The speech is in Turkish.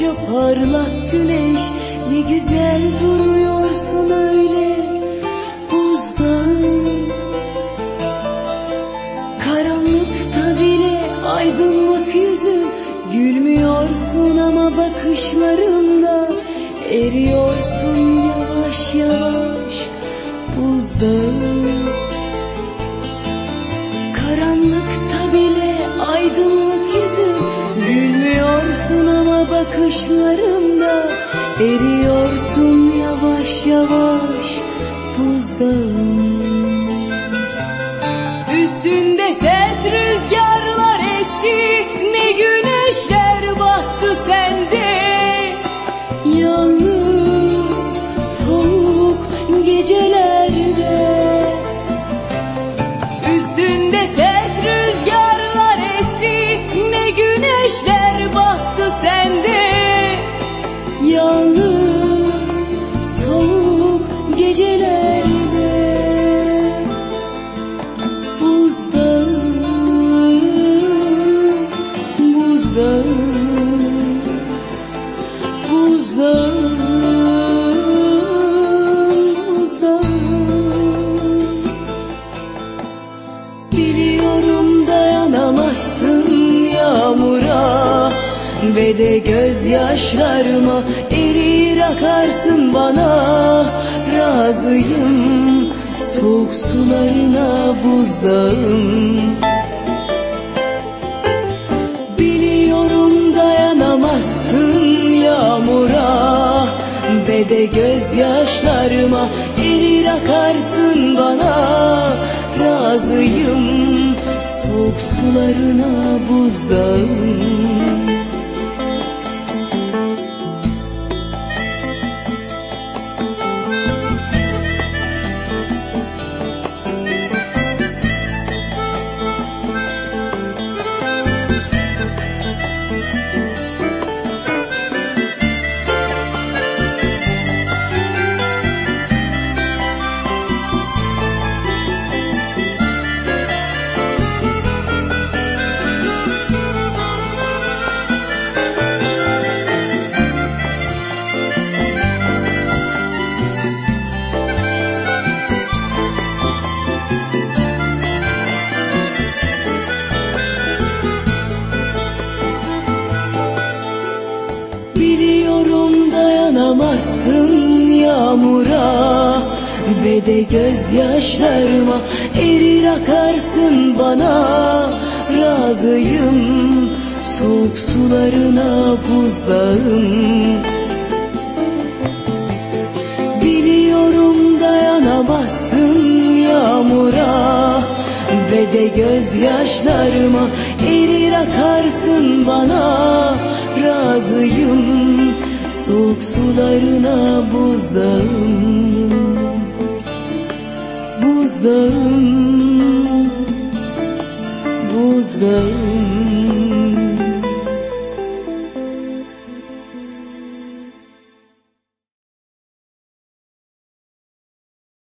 Koca parlak güneş ne güzel duruyorsun öyle. Buzdağı Karanlıkta bile aydınlık yüzün Gülmüyorsun ama bakışlarında Eriyorsun yavaş yavaş buzdağı Karanlıkta bile aydınlık Gülmüyorsun ama bakışlarımda Eriyorsun yavaş yavaş buzdağım Üstünde sert rüzgarlar esti Ne güneşler battı sende. Yalnız ve de gözyaşlarıma erir akarsın bana. Razıyım soğuk sularına buzdağım. Biliyorum dayanamazsın yağmura. Ve de gözyaşlarıma erir akarsın bana. Razıyım soğuk sularına buzdağım dayanamazsın yağmura ve de gözyaşlarıma erir akarsın bana. Razıyım soğuk sularına buzdağım Biliyorum dayanamazsın yağmura ve de gözyaşlarıma erir akarsın bana. Razıyım soğuk sularına buzdağım buzdağım buzdağım